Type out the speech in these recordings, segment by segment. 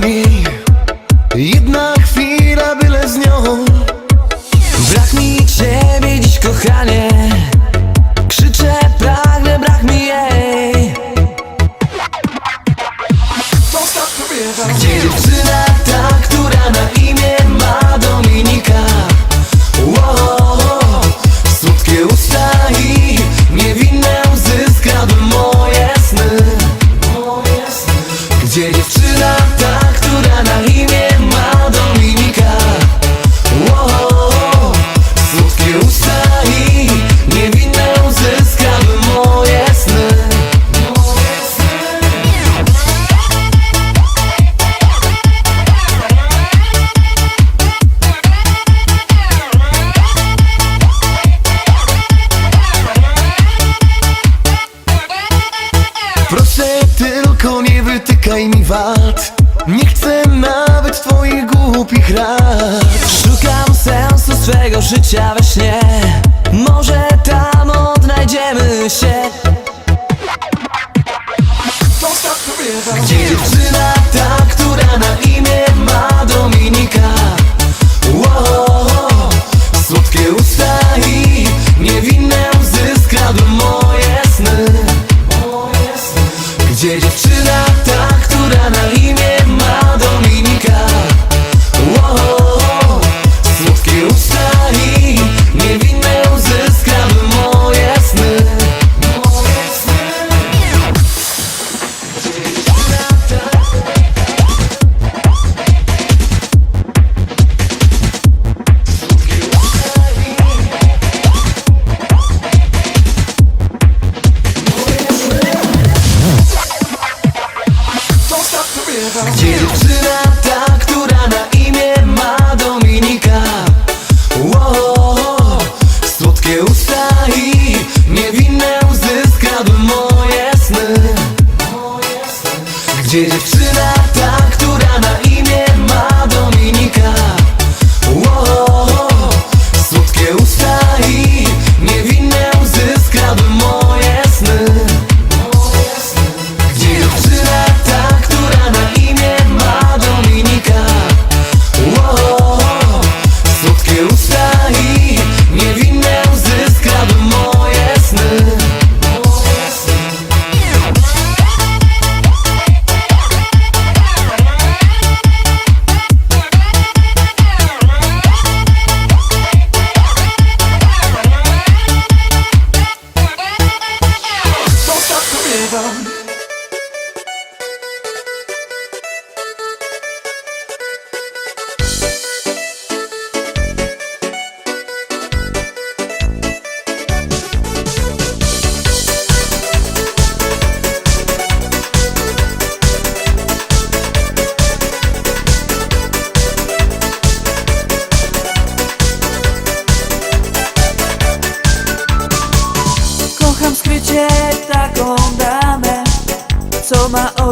mí. mi wad. Nie chcę nawet twoich głupich rad. Szukam sensu swego życia we śnie. Może tam odnajdziemy się. Gdzie? Dziewczyna did it phone.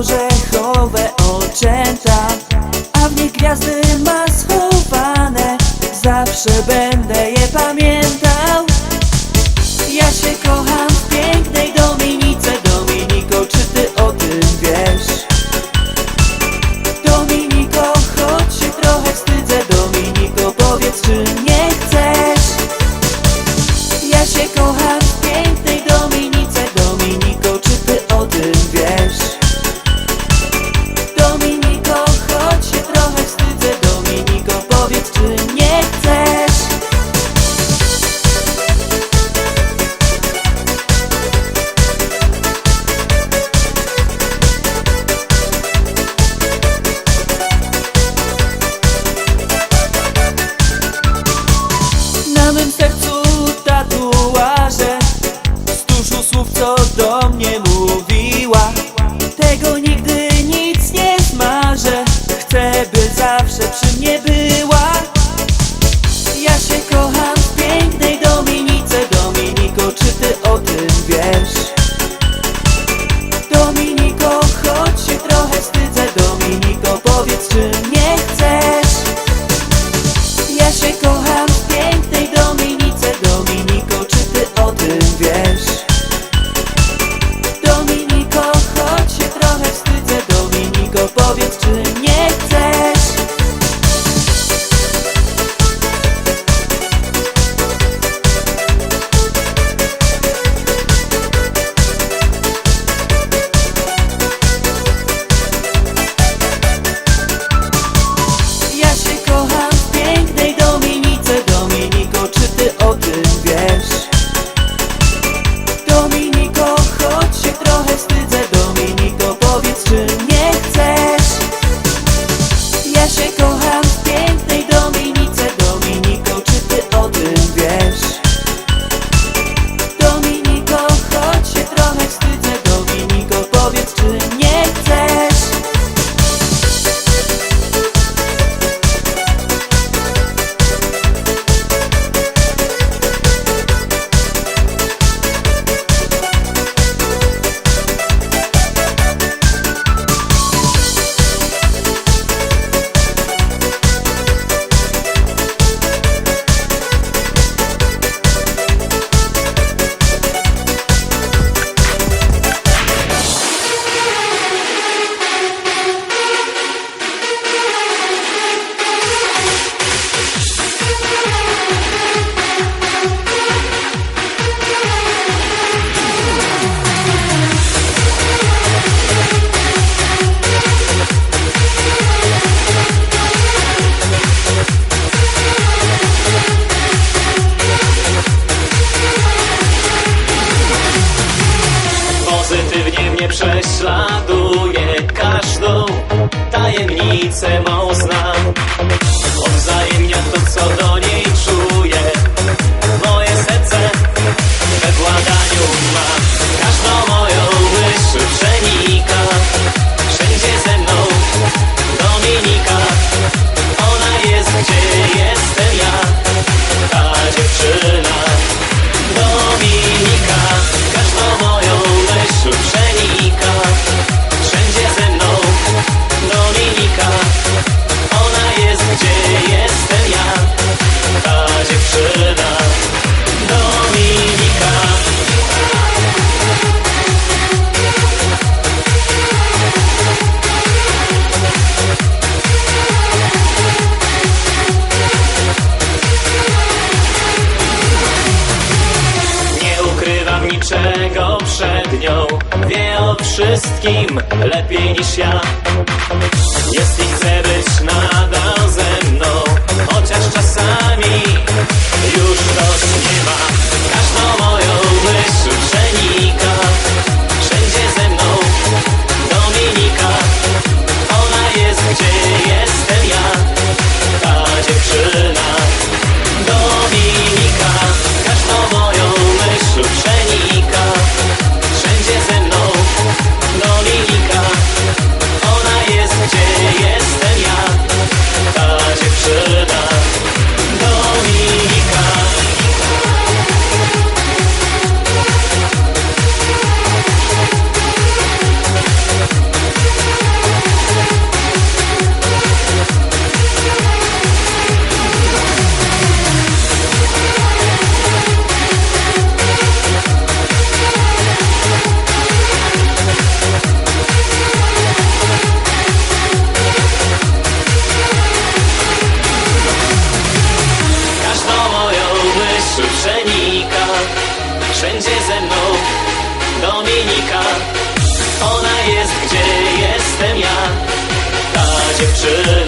orzechowe oczęta, a w nich gwiazdy ma schowane zawsze będzie. semão wszystkim lepiej niż ja. Jest i chcę być nadal ze mną Chociaż czasami już to ma wszędzie ze mną. Dominika Ona jest, gdzie jestem ja. Ta dziewczyna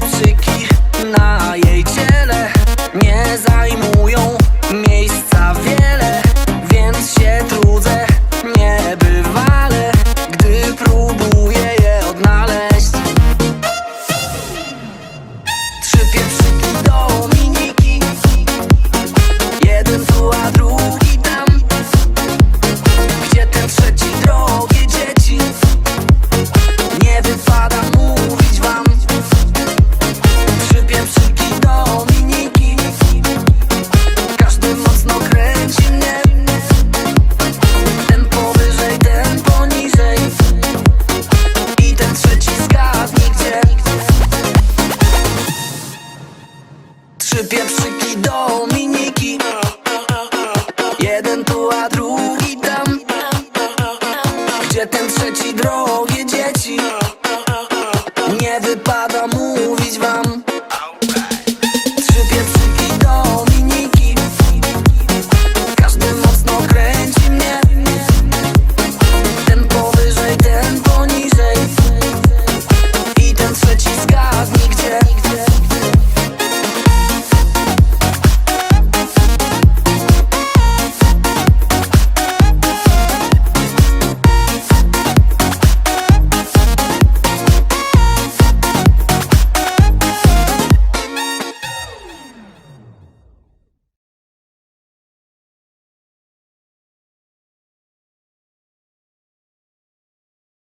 Pepsi cuatro.